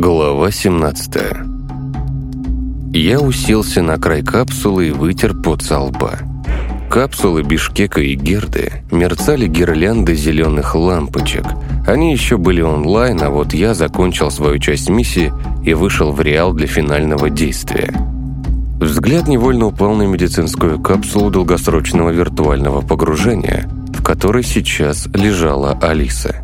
Глава 17 Я уселся на край капсулы и вытер пот со лба. Капсулы Бишкека и Герды мерцали гирлянды зеленых лампочек. Они еще были онлайн, а вот я закончил свою часть миссии и вышел в Реал для финального действия. Взгляд невольно упал на медицинскую капсулу долгосрочного виртуального погружения, в которой сейчас лежала Алиса.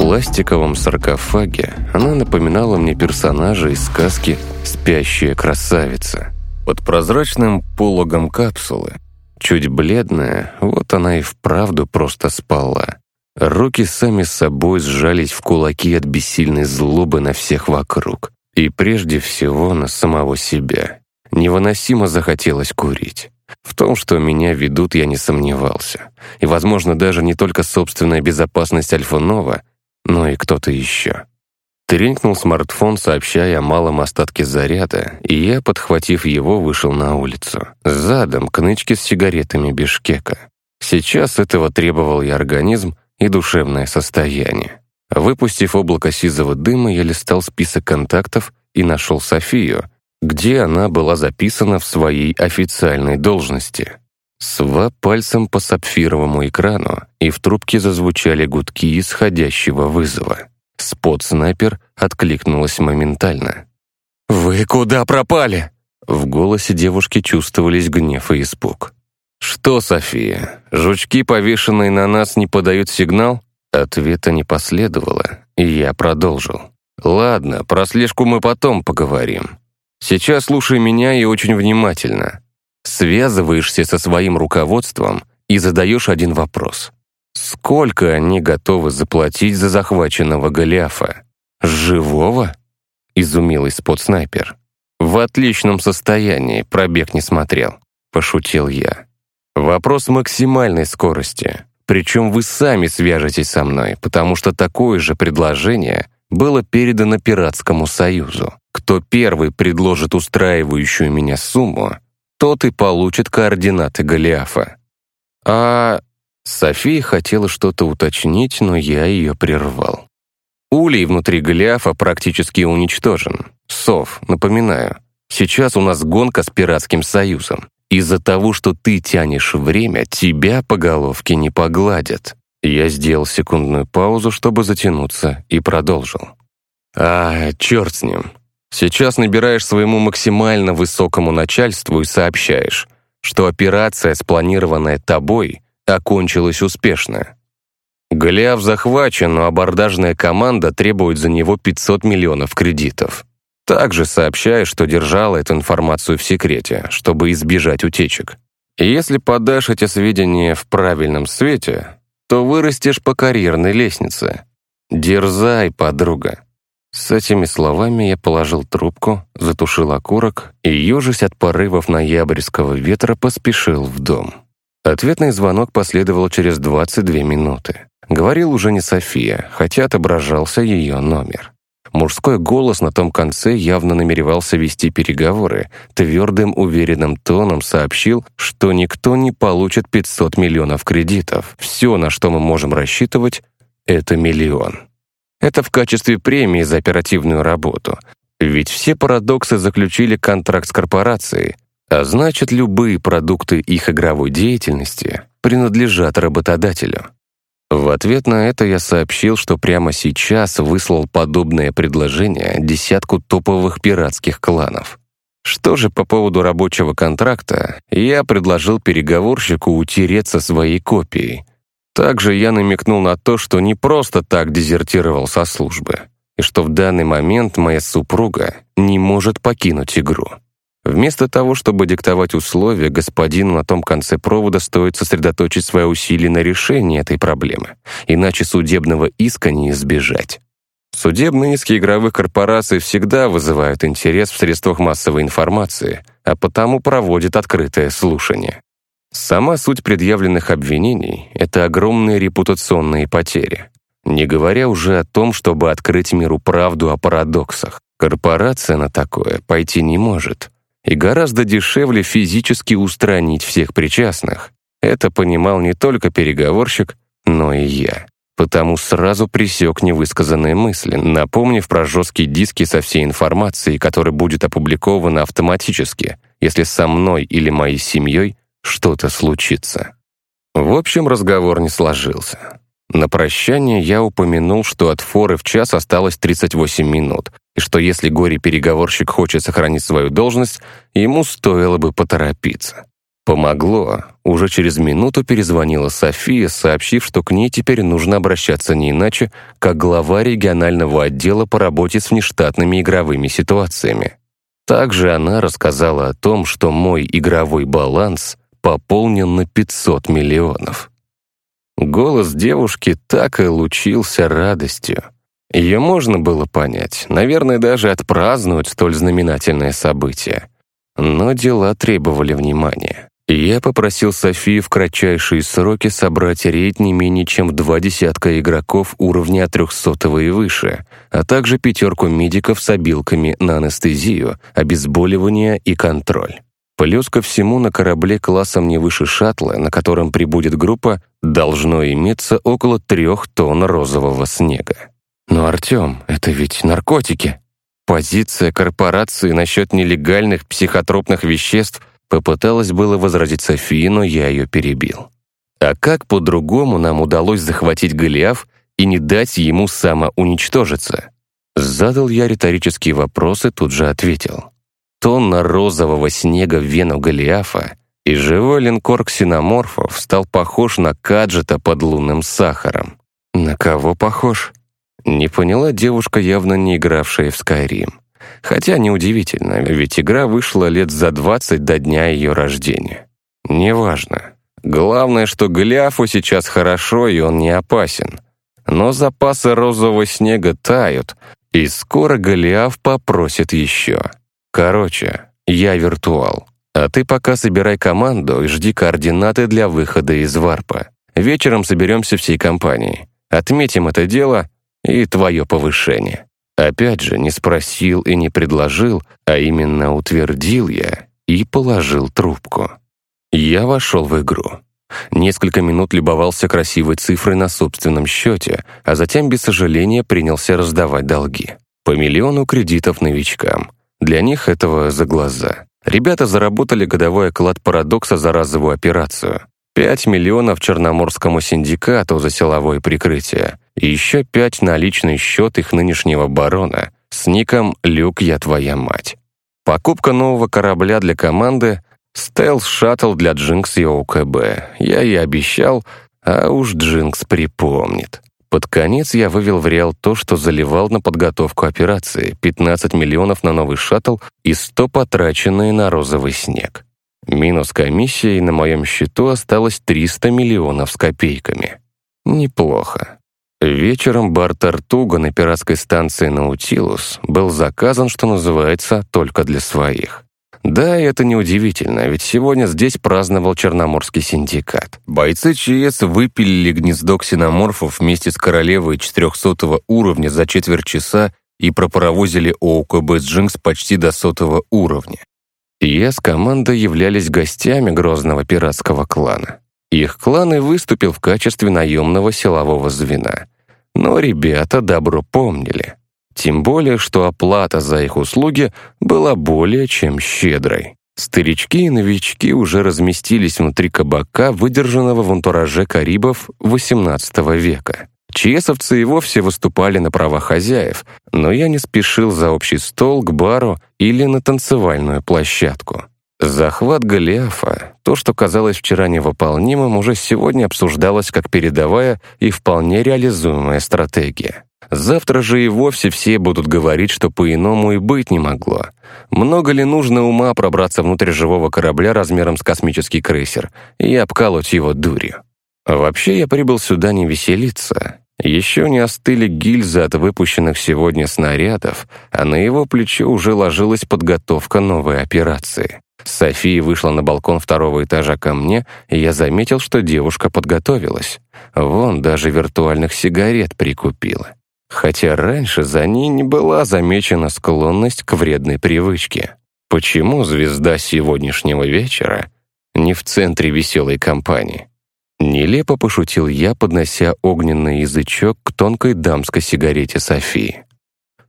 Пластиковом саркофаге она напоминала мне персонажа из сказки «Спящая красавица». Под прозрачным пологом капсулы, чуть бледная, вот она и вправду просто спала. Руки сами собой сжались в кулаки от бессильной злобы на всех вокруг. И прежде всего на самого себя. Невыносимо захотелось курить. В том, что меня ведут, я не сомневался. И, возможно, даже не только собственная безопасность Альфа-Нова, но и кто-то еще. Тренькнул смартфон, сообщая о малом остатке заряда, и я, подхватив его, вышел на улицу. Задом к нычке с сигаретами Бишкека. Сейчас этого требовал и организм, и душевное состояние. Выпустив облако сизого дыма, я листал список контактов и нашел Софию, где она была записана в своей официальной должности. Сва пальцем по сапфировому экрану, и в трубке зазвучали гудки исходящего вызова. Спот-снайпер откликнулась моментально. «Вы куда пропали?» В голосе девушки чувствовались гнев и испуг. «Что, София, жучки, повешенные на нас, не подают сигнал?» Ответа не последовало, и я продолжил. «Ладно, про слежку мы потом поговорим. Сейчас слушай меня и очень внимательно. Связываешься со своим руководством и задаешь один вопрос. Сколько они готовы заплатить за захваченного Голиафа? Живого? Изумилась спот-снайпер. В отличном состоянии, пробег не смотрел. Пошутил я. Вопрос максимальной скорости. Причем вы сами свяжетесь со мной, потому что такое же предложение было передано Пиратскому Союзу. Кто первый предложит устраивающую меня сумму, тот и получит координаты Голиафа. А София хотела что-то уточнить, но я ее прервал. Улей внутри Голиафа практически уничтожен. Сов, напоминаю, сейчас у нас гонка с Пиратским Союзом. Из-за того, что ты тянешь время, тебя по головке не погладят. Я сделал секундную паузу, чтобы затянуться, и продолжил. «А, черт с ним. Сейчас набираешь своему максимально высокому начальству и сообщаешь, что операция, спланированная тобой, окончилась успешно. Голиаф захвачен, но абордажная команда требует за него 500 миллионов кредитов. Также сообщаешь, что держала эту информацию в секрете, чтобы избежать утечек. И если подашь эти сведения в правильном свете, то вырастешь по карьерной лестнице. Дерзай, подруга. С этими словами я положил трубку, затушил окурок и, ежась от порывов ноябрьского ветра, поспешил в дом. Ответный звонок последовал через 22 минуты. Говорил уже не София, хотя отображался ее номер. Мужской голос на том конце явно намеревался вести переговоры, твердым уверенным тоном сообщил, что никто не получит 500 миллионов кредитов. Все, на что мы можем рассчитывать, это миллион. Это в качестве премии за оперативную работу. Ведь все парадоксы заключили контракт с корпорацией, а значит, любые продукты их игровой деятельности принадлежат работодателю. В ответ на это я сообщил, что прямо сейчас выслал подобное предложение десятку топовых пиратских кланов. Что же по поводу рабочего контракта, я предложил переговорщику утереться своей копией, также я намекнул на то, что не просто так дезертировал со службы, и что в данный момент моя супруга не может покинуть игру. Вместо того, чтобы диктовать условия, господину на том конце провода стоит сосредоточить свои усилия на решении этой проблемы, иначе судебного иска не избежать. Судебные иски игровых корпораций всегда вызывают интерес в средствах массовой информации, а потому проводят открытое слушание. Сама суть предъявленных обвинений — это огромные репутационные потери. Не говоря уже о том, чтобы открыть миру правду о парадоксах. Корпорация на такое пойти не может. И гораздо дешевле физически устранить всех причастных. Это понимал не только переговорщик, но и я. потому сразу пресек невысказанные мысли, напомнив про жесткие диски со всей информацией, которая будет опубликована автоматически, если со мной или моей семьей что-то случится. В общем, разговор не сложился. На прощание я упомянул, что от форы в час осталось 38 минут, и что если горе-переговорщик хочет сохранить свою должность, ему стоило бы поторопиться. Помогло. Уже через минуту перезвонила София, сообщив, что к ней теперь нужно обращаться не иначе, как глава регионального отдела по работе с внештатными игровыми ситуациями. Также она рассказала о том, что мой игровой баланс пополнен на 500 миллионов. Голос девушки так и лучился радостью. Ее можно было понять, наверное, даже отпраздновать столь знаменательное событие. Но дела требовали внимания. Я попросил Софию в кратчайшие сроки собрать рейд не менее чем два десятка игроков уровня 300 и выше, а также пятерку медиков с обилками на анестезию, обезболивание и контроль. Плюс ко всему на корабле классом не выше шаттла, на котором прибудет группа, должно иметься около трех тонн розового снега. Но, Артем, это ведь наркотики. Позиция корпорации насчет нелегальных психотропных веществ попыталась было возразить Софии, но я ее перебил. А как по-другому нам удалось захватить Голиаф и не дать ему самоуничтожиться? Задал я риторические вопросы, тут же ответил тонна розового снега в вену Голиафа, и живой линкор ксеноморфов стал похож на каджета под лунным сахаром. На кого похож? Не поняла девушка, явно не игравшая в Скайрим. Хотя неудивительно, ведь игра вышла лет за 20 до дня ее рождения. Неважно. Главное, что Голиафу сейчас хорошо, и он не опасен. Но запасы розового снега тают, и скоро Голиаф попросит еще. Короче, я виртуал. А ты пока собирай команду и жди координаты для выхода из варпа. Вечером соберемся всей компанией. Отметим это дело и твое повышение. Опять же, не спросил и не предложил, а именно утвердил я и положил трубку. Я вошел в игру. Несколько минут любовался красивой цифрой на собственном счете, а затем без сожаления принялся раздавать долги. По миллиону кредитов новичкам. Для них этого за глаза. Ребята заработали годовой оклад парадокса за разовую операцию. 5 миллионов Черноморскому синдикату за силовое прикрытие. И еще 5 на личный счет их нынешнего барона с ником «Люк, я твоя мать». Покупка нового корабля для команды — стелс-шаттл для Джинкс и ОКБ. Я и обещал, а уж Джинкс припомнит. Под конец я вывел в реал то, что заливал на подготовку операции, 15 миллионов на новый шаттл и 100 потраченные на розовый снег. Минус комиссия, и на моем счету осталось 300 миллионов с копейками. Неплохо. Вечером бар Тартуга на пиратской станции «Наутилус» был заказан, что называется, только для своих. Да, это неудивительно, ведь сегодня здесь праздновал Черноморский синдикат. Бойцы ЧС выпилили гнездо ксеноморфов вместе с королевой 400 уровня за четверть часа и пропаровозили ОУКБ Джинкс почти до сотого уровня. Я с командой являлись гостями грозного пиратского клана. Их клан и выступил в качестве наемного силового звена. Но ребята добро помнили. Тем более, что оплата за их услуги была более чем щедрой. Старички и новички уже разместились внутри кабака, выдержанного в антураже Карибов XVIII века. Чесовцы и вовсе выступали на права хозяев, но я не спешил за общий стол, к бару или на танцевальную площадку. Захват Голиафа, то, что казалось вчера невыполнимым, уже сегодня обсуждалось как передовая и вполне реализуемая стратегия. Завтра же и вовсе все будут говорить, что по-иному и быть не могло. Много ли нужно ума пробраться внутрь живого корабля размером с космический крейсер и обкалывать его дурью? Вообще я прибыл сюда не веселиться. Еще не остыли гильзы от выпущенных сегодня снарядов, а на его плечо уже ложилась подготовка новой операции. София вышла на балкон второго этажа ко мне, и я заметил, что девушка подготовилась. Вон даже виртуальных сигарет прикупила хотя раньше за ней не была замечена склонность к вредной привычке. Почему звезда сегодняшнего вечера не в центре веселой компании? Нелепо пошутил я, поднося огненный язычок к тонкой дамской сигарете Софии.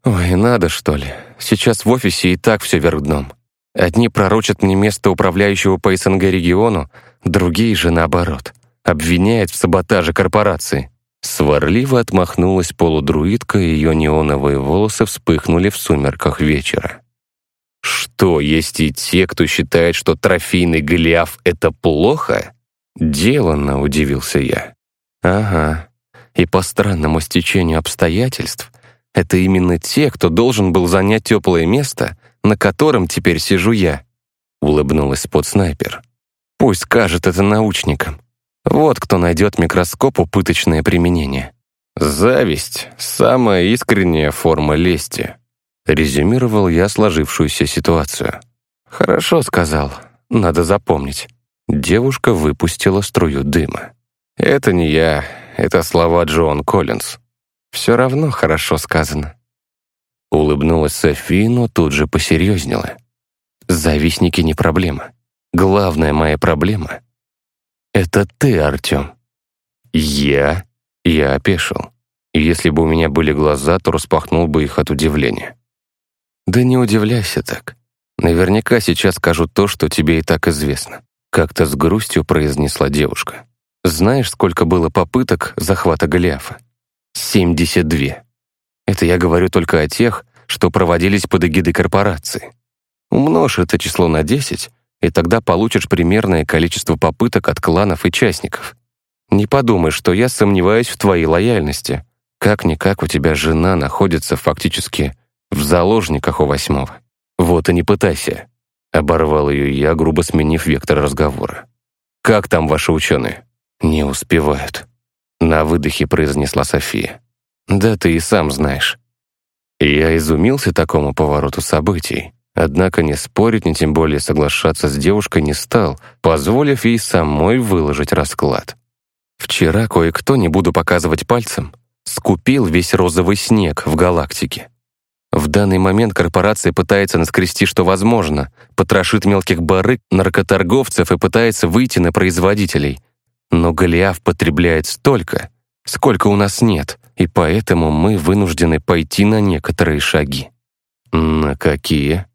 «Ой, надо, что ли? Сейчас в офисе и так все вверх дном. Одни пророчат мне место управляющего по СНГ региону, другие же наоборот. Обвиняют в саботаже корпорации». Сварливо отмахнулась полудруидка, и ее неоновые волосы вспыхнули в сумерках вечера. «Что, есть и те, кто считает, что трофейный Голиаф — это плохо?» Деланно удивился я. «Ага, и по странному стечению обстоятельств это именно те, кто должен был занять теплое место, на котором теперь сижу я», — улыбнулась подснайпер. «Пусть скажет это научникам. Вот кто найдет микроскопу пыточное применение». «Зависть — самая искренняя форма лести», — резюмировал я сложившуюся ситуацию. «Хорошо сказал, надо запомнить». Девушка выпустила струю дыма. «Это не я, это слова Джоан Коллинз. Все равно хорошо сказано». Улыбнулась Софи, но тут же посерьезнела. «Завистники не проблема. Главная моя проблема — это ты, Артем». «Я?» Я опешил. Если бы у меня были глаза, то распахнул бы их от удивления. «Да не удивляйся так. Наверняка сейчас скажу то, что тебе и так известно», как-то с грустью произнесла девушка. «Знаешь, сколько было попыток захвата Голиафа? 72. Это я говорю только о тех, что проводились под эгидой корпорации. Умножь это число на 10, и тогда получишь примерное количество попыток от кланов и частников. Не подумай, что я сомневаюсь в твоей лояльности. Как-никак у тебя жена находится фактически в заложниках у восьмого. Вот и не пытайся. Оборвал ее я, грубо сменив вектор разговора. «Как там ваши ученые?» «Не успевают», — на выдохе произнесла София. «Да ты и сам знаешь». Я изумился такому повороту событий, однако не спорить, ни тем более соглашаться с девушкой не стал, позволив ей самой выложить расклад. Вчера кое-кто, не буду показывать пальцем, скупил весь розовый снег в галактике. В данный момент корпорация пытается наскрести, что возможно, потрошит мелких барыг, наркоторговцев и пытается выйти на производителей. Но Голиаф потребляет столько, сколько у нас нет, и поэтому мы вынуждены пойти на некоторые шаги. На какие?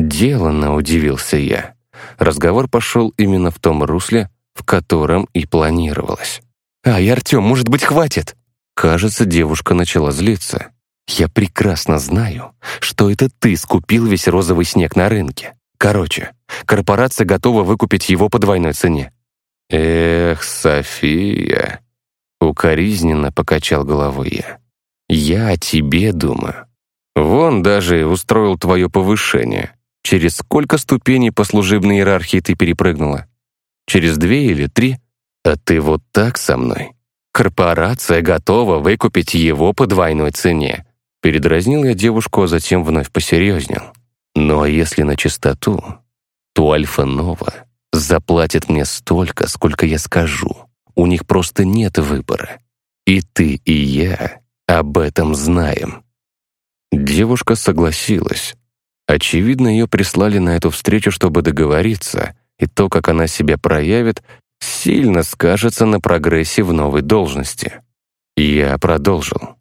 Деланно удивился я. Разговор пошел именно в том русле, в котором и планировалось. «Ай, Артем, может быть, хватит?» Кажется, девушка начала злиться. Я прекрасно знаю, что это ты скупил весь розовый снег на рынке. Короче, корпорация готова выкупить его по двойной цене». «Эх, София!» Укоризненно покачал головой я. «Я о тебе думаю. Вон даже устроил твое повышение. Через сколько ступеней по служебной иерархии ты перепрыгнула? Через две или три? А ты вот так со мной? Корпорация готова выкупить его по двойной цене. Передразнил я девушку, а затем вновь посерьезнел. Ну а если на чистоту, то Альфа-Нова заплатит мне столько, сколько я скажу. У них просто нет выбора. И ты, и я об этом знаем. Девушка согласилась. Очевидно, ее прислали на эту встречу, чтобы договориться, и то, как она себя проявит, сильно скажется на прогрессе в новой должности. Я продолжил.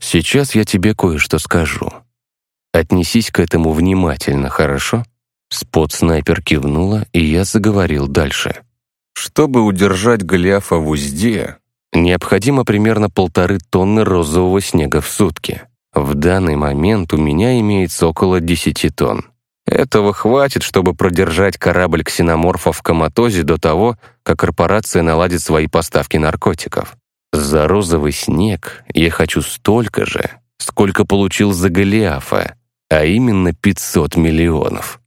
Сейчас я тебе кое-что скажу. Отнесись к этому внимательно, хорошо?» Спот-снайпер кивнула, и я заговорил дальше. «Чтобы удержать Голиафа в узде, необходимо примерно полторы тонны розового снега в сутки. В данный момент у меня имеется около 10 тонн. Этого хватит, чтобы продержать корабль ксеноморфов в коматозе до того, как корпорация наладит свои поставки наркотиков. За розовый снег я хочу столько же, сколько получил за Голиафа, а именно 500 миллионов.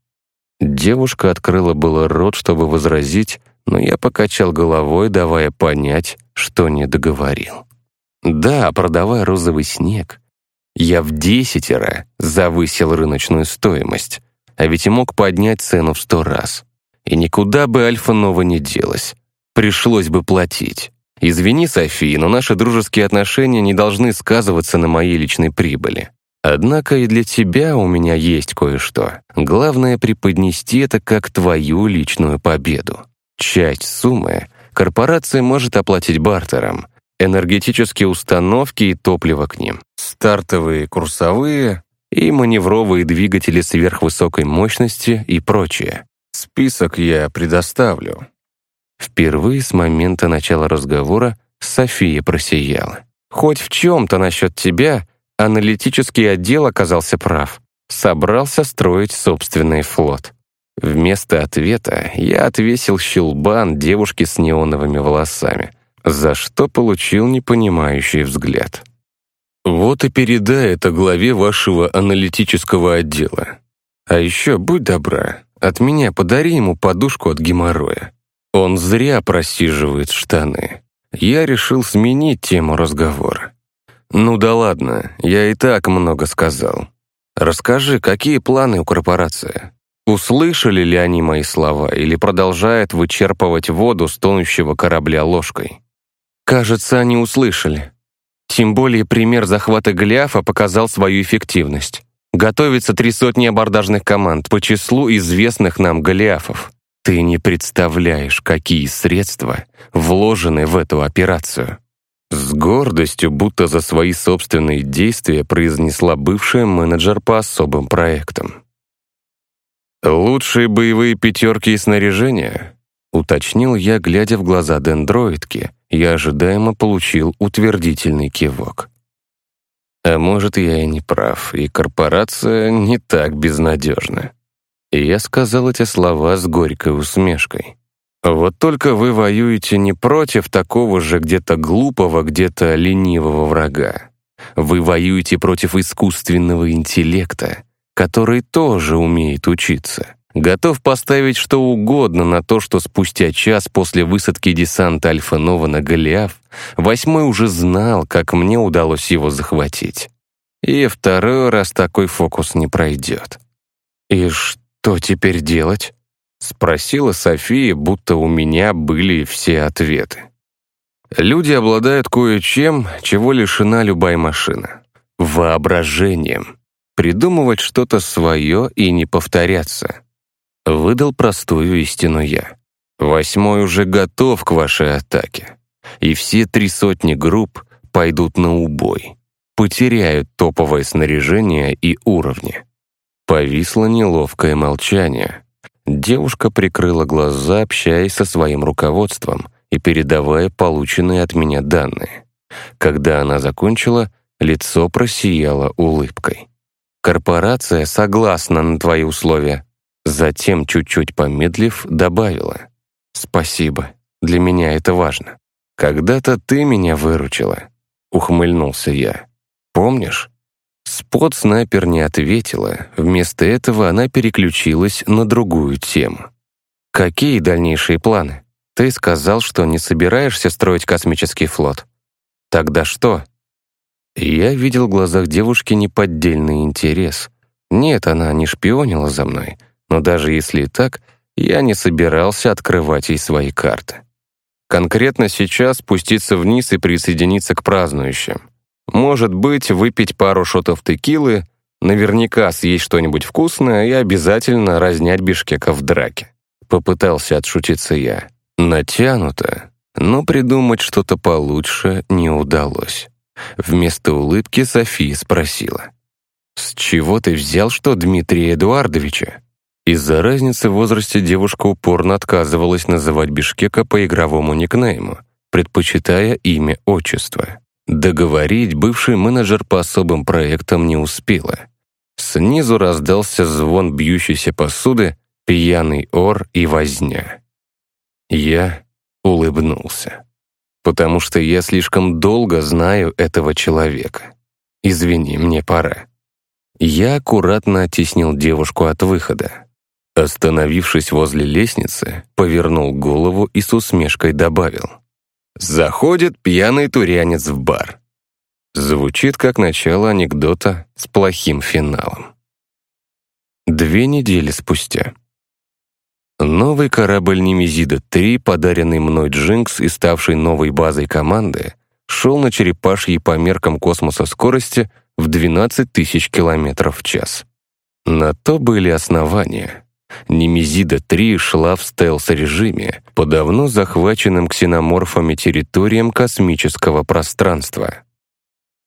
Девушка открыла было рот, чтобы возразить, но я покачал головой, давая понять, что не договорил. Да, продавая розовый снег, я в десятеро завысил рыночную стоимость, а ведь и мог поднять цену в сто раз. И никуда бы Альфа-Нова не делась. Пришлось бы платить. Извини, София, но наши дружеские отношения не должны сказываться на моей личной прибыли. Однако и для тебя у меня есть кое-что. Главное преподнести это как твою личную победу. Часть суммы корпорация может оплатить бартером, энергетические установки и топливо к ним, стартовые, курсовые и маневровые двигатели сверхвысокой мощности и прочее. Список я предоставлю. Впервые с момента начала разговора София просияла. «Хоть в чем-то насчет тебя аналитический отдел оказался прав. Собрался строить собственный флот». Вместо ответа я отвесил щелбан девушке с неоновыми волосами, за что получил непонимающий взгляд. «Вот и передай это главе вашего аналитического отдела. А еще, будь добра, от меня подари ему подушку от геморроя. Он зря просиживает штаны. Я решил сменить тему разговора. Ну да ладно, я и так много сказал. Расскажи, какие планы у корпорации? Услышали ли они мои слова или продолжают вычерпывать воду с тонущего корабля ложкой? Кажется, они услышали. Тем более пример захвата Голиафа показал свою эффективность. Готовится три сотни абордажных команд по числу известных нам Голиафов. Ты не представляешь, какие средства вложены в эту операцию. С гордостью, будто за свои собственные действия, произнесла бывшая менеджер по особым проектам. «Лучшие боевые пятерки и снаряжения?» — уточнил я, глядя в глаза дендроидки, и ожидаемо получил утвердительный кивок. А может, я и не прав, и корпорация не так безнадежна. И я сказал эти слова с горькой усмешкой. Вот только вы воюете не против такого же где-то глупого, где-то ленивого врага. Вы воюете против искусственного интеллекта, который тоже умеет учиться. Готов поставить что угодно на то, что спустя час после высадки десанта Альфа-Нова на Голиаф восьмой уже знал, как мне удалось его захватить. И второй раз такой фокус не пройдет. И что? «Что теперь делать?» — спросила София, будто у меня были все ответы. Люди обладают кое-чем, чего лишена любая машина. Воображением. Придумывать что-то свое и не повторяться. Выдал простую истину я. Восьмой уже готов к вашей атаке. И все три сотни групп пойдут на убой. Потеряют топовое снаряжение и уровни. Повисло неловкое молчание. Девушка прикрыла глаза, общаясь со своим руководством и передавая полученные от меня данные. Когда она закончила, лицо просияло улыбкой. «Корпорация согласна на твои условия». Затем, чуть-чуть помедлив, добавила. «Спасибо. Для меня это важно. Когда-то ты меня выручила», — ухмыльнулся я. «Помнишь?» Спот-снайпер не ответила, вместо этого она переключилась на другую тему. «Какие дальнейшие планы? Ты сказал, что не собираешься строить космический флот. Тогда что?» Я видел в глазах девушки неподдельный интерес. Нет, она не шпионила за мной, но даже если и так, я не собирался открывать ей свои карты. Конкретно сейчас спуститься вниз и присоединиться к празднующим. Может быть, выпить пару шотов текилы, наверняка съесть что-нибудь вкусное и обязательно разнять Бишкека в драке. Попытался отшутиться я. Натянуто, но придумать что-то получше не удалось. Вместо улыбки София спросила. «С чего ты взял, что Дмитрия Эдуардовича?» Из-за разницы в возрасте девушка упорно отказывалась называть Бишкека по игровому никнейму, предпочитая имя отчество. Договорить бывший менеджер по особым проектам не успела. Снизу раздался звон бьющейся посуды, пьяный ор и возня. Я улыбнулся, потому что я слишком долго знаю этого человека. Извини, мне пора. Я аккуратно оттеснил девушку от выхода. Остановившись возле лестницы, повернул голову и с усмешкой добавил. Заходит пьяный турянец в бар. Звучит как начало анекдота с плохим финалом. Две недели спустя. Новый корабль Немезида-3, подаренный мной Джинкс и ставший новой базой команды, шел на черепашьей по меркам космоса скорости в 12 тысяч километров в час. На то были основания. Немезида-3 шла в стелс-режиме по давно захваченным ксеноморфами территориям космического пространства.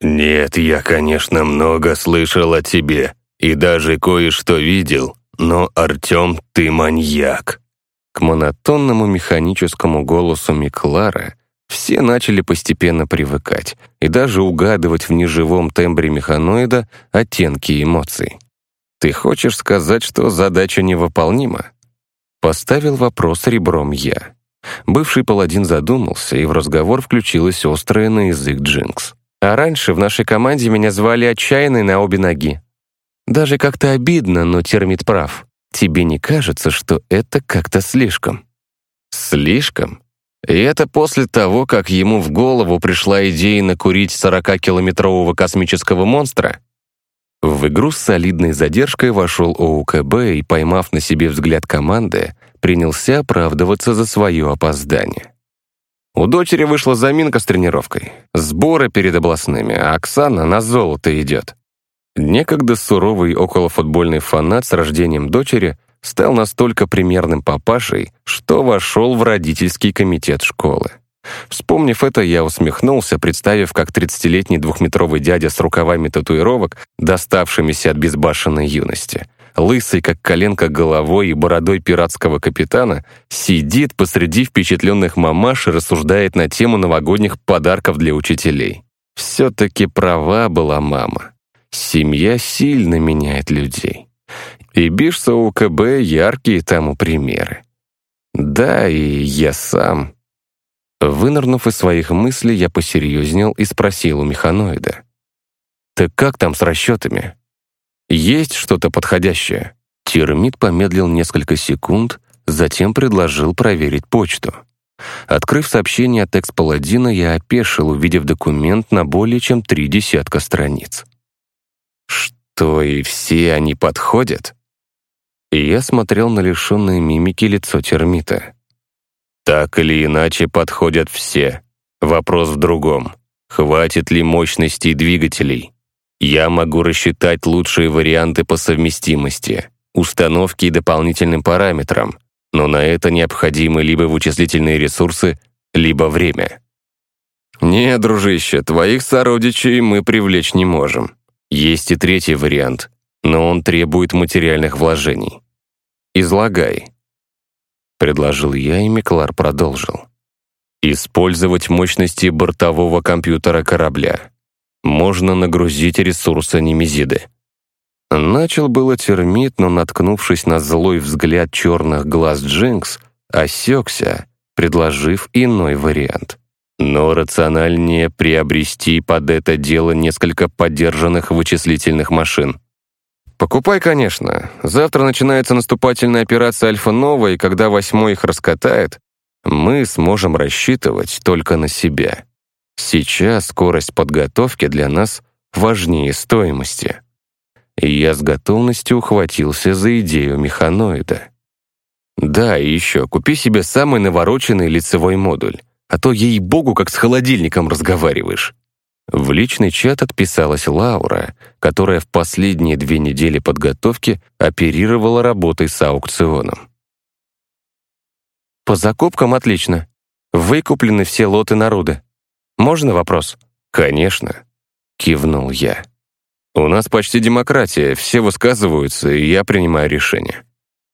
«Нет, я, конечно, много слышал о тебе и даже кое-что видел, но, Артем, ты маньяк!» К монотонному механическому голосу Миклара все начали постепенно привыкать и даже угадывать в неживом тембре механоида оттенки эмоций. «Ты хочешь сказать, что задача невыполнима?» Поставил вопрос ребром я. Бывший паладин задумался, и в разговор включилась острая на язык Джинкс. «А раньше в нашей команде меня звали отчаянный на обе ноги. Даже как-то обидно, но термит прав. Тебе не кажется, что это как-то слишком?» «Слишком?» И это после того, как ему в голову пришла идея накурить 40-километрового космического монстра? В игру с солидной задержкой вошел ОУКБ и, поймав на себе взгляд команды, принялся оправдываться за свое опоздание. У дочери вышла заминка с тренировкой. Сборы перед областными, а Оксана на золото идет. Некогда суровый околофутбольный фанат с рождением дочери стал настолько примерным папашей, что вошел в родительский комитет школы. Вспомнив это, я усмехнулся, представив, как 30-летний двухметровый дядя с рукавами татуировок, доставшимися от безбашенной юности, лысый, как коленка головой и бородой пиратского капитана, сидит посреди впечатленных мамаш и рассуждает на тему новогодних подарков для учителей. Все-таки права была мама. Семья сильно меняет людей. И Бишса у КБ яркие тому примеры. Да, и я сам. Вынырнув из своих мыслей, я посерьезнел и спросил у механоида. «Так как там с расчетами? Есть что-то подходящее?» Термит помедлил несколько секунд, затем предложил проверить почту. Открыв сообщение от экс-паладина, я опешил, увидев документ на более чем три десятка страниц. «Что, и все они подходят?» и я смотрел на лишенное мимики лицо термита. Так или иначе подходят все. Вопрос в другом. Хватит ли мощностей двигателей? Я могу рассчитать лучшие варианты по совместимости, установке и дополнительным параметрам, но на это необходимы либо вычислительные ресурсы, либо время. «Не, дружище, твоих сородичей мы привлечь не можем. Есть и третий вариант, но он требует материальных вложений. «Излагай», — предложил я, и Миклар продолжил. «Использовать мощности бортового компьютера корабля. Можно нагрузить ресурсы Немезиды». Начал было термит, но, наткнувшись на злой взгляд черных глаз Джинкс, осекся, предложив иной вариант. Но рациональнее приобрести под это дело несколько поддержанных вычислительных машин. «Покупай, конечно. Завтра начинается наступательная операция Альфа-Нова, и когда восьмой их раскатает, мы сможем рассчитывать только на себя. Сейчас скорость подготовки для нас важнее стоимости». И я с готовностью ухватился за идею механоида. «Да, и еще, купи себе самый навороченный лицевой модуль, а то, ей-богу, как с холодильником разговариваешь». В личный чат отписалась Лаура, которая в последние две недели подготовки оперировала работой с аукционом. «По закупкам отлично. Выкуплены все лоты народа. Можно вопрос?» «Конечно», — кивнул я. «У нас почти демократия, все высказываются, и я принимаю решение».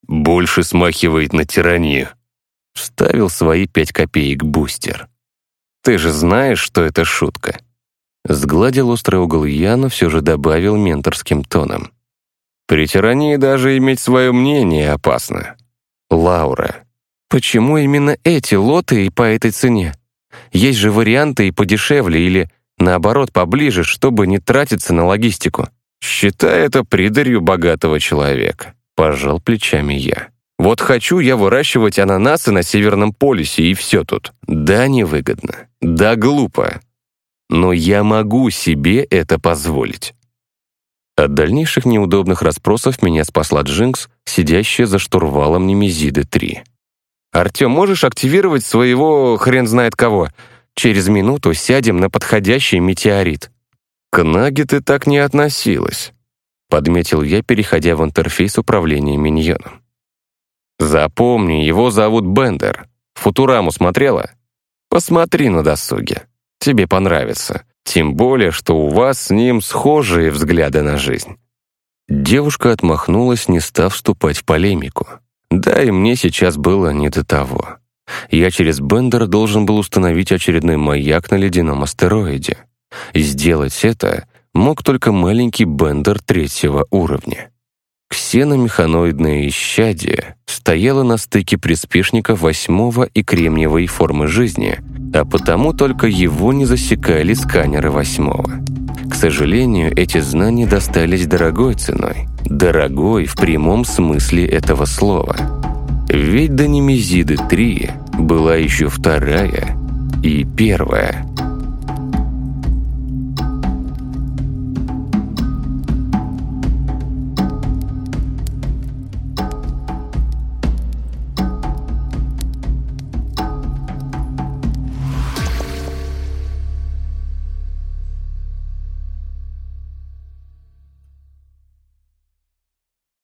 «Больше смахивает на тиранию», — вставил свои пять копеек бустер. «Ты же знаешь, что это шутка». Сгладил острый угол я, но все же добавил менторским тоном. «При тирании даже иметь свое мнение опасно. Лаура, почему именно эти лоты и по этой цене? Есть же варианты и подешевле или, наоборот, поближе, чтобы не тратиться на логистику. Считай это придарью богатого человека», — пожал плечами я. «Вот хочу я выращивать ананасы на Северном полюсе, и все тут. Да, невыгодно. Да, глупо но я могу себе это позволить. От дальнейших неудобных расспросов меня спасла Джинкс, сидящая за штурвалом Немезиды-3. «Артем, можешь активировать своего хрен знает кого? Через минуту сядем на подходящий метеорит». «К Наге ты так не относилась», — подметил я, переходя в интерфейс управления миньоном. Запомни, его зовут Бендер. Футураму смотрела? Посмотри на досуге. Тебе понравится. Тем более, что у вас с ним схожие взгляды на жизнь». Девушка отмахнулась, не став вступать в полемику. Да, и мне сейчас было не до того. Я через Бендер должен был установить очередной маяк на ледяном астероиде. И сделать это мог только маленький Бендер третьего уровня. Ксеномеханоидное исчадие стояло на стыке приспешников восьмого и кремниевой формы жизни, а потому только его не засекали сканеры восьмого. К сожалению, эти знания достались дорогой ценой. Дорогой в прямом смысле этого слова. Ведь до Немезиды-3 была еще вторая и первая